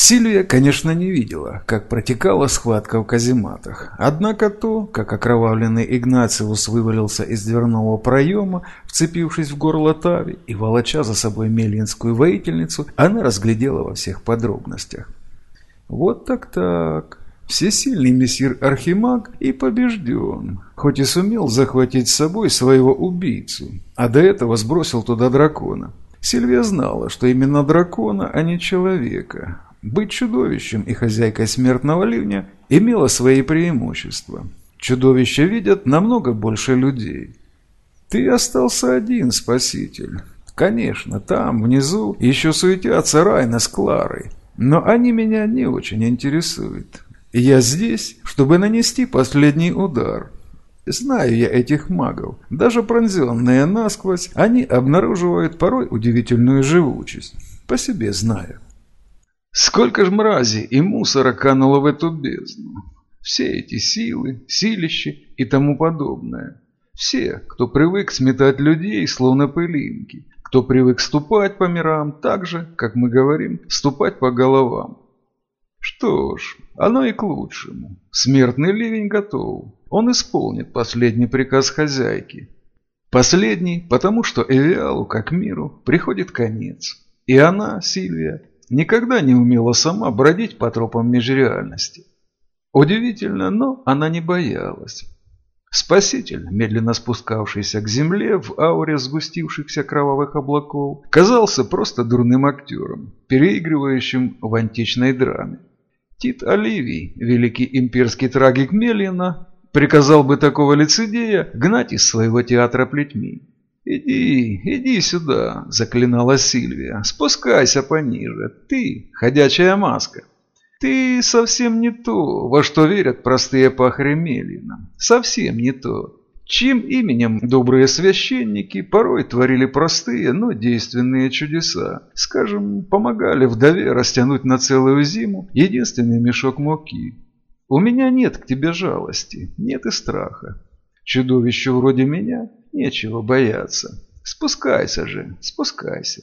Сильвия, конечно, не видела, как протекала схватка в казематах. Однако то, как окровавленный Игнациус вывалился из дверного проема, вцепившись в горло Тави и волоча за собой мельинскую воительницу, она разглядела во всех подробностях. Вот так-так. Всесильный мессир Архимаг и побежден, хоть и сумел захватить с собой своего убийцу, а до этого сбросил туда дракона. Сильвия знала, что именно дракона, а не человека, быть чудовищем и хозяйкой смертного ливня имело свои преимущества. Чудовища видят намного больше людей. Ты остался один, спаситель. Конечно, там, внизу, еще суетятся Райна с Кларой. Но они меня не очень интересуют. Я здесь, чтобы нанести последний удар. Знаю я этих магов. Даже пронзенные насквозь, они обнаруживают порой удивительную живучесть. По себе знаю. Сколько ж мрази и мусора кануло в эту бездну. Все эти силы, силищи и тому подобное. Все, кто привык сметать людей, словно пылинки, кто привык ступать по мирам так же, как мы говорим, ступать по головам. Что ж, оно и к лучшему. Смертный ливень готов. Он исполнит последний приказ хозяйки. Последний, потому что Эвиалу, как миру, приходит конец. И она, Сильвия, никогда не умела сама бродить по тропам межреальности. Удивительно, но она не боялась. Спаситель, медленно спускавшийся к земле в ауре сгустившихся кровавых облаков, казался просто дурным актером, переигрывающим в античной драме. Тит Оливий, великий имперский трагик Мелина, приказал бы такого лицедея гнать из своего театра плетьми. «Иди, иди сюда», – заклинала Сильвия. «Спускайся пониже. Ты – ходячая маска. Ты совсем не то, во что верят простые пахари Мелина. Совсем не то. Чьим именем добрые священники порой творили простые, но действенные чудеса. Скажем, помогали вдове растянуть на целую зиму единственный мешок муки. У меня нет к тебе жалости, нет и страха. Чудовищу вроде меня нечего бояться. Спускайся же, спускайся.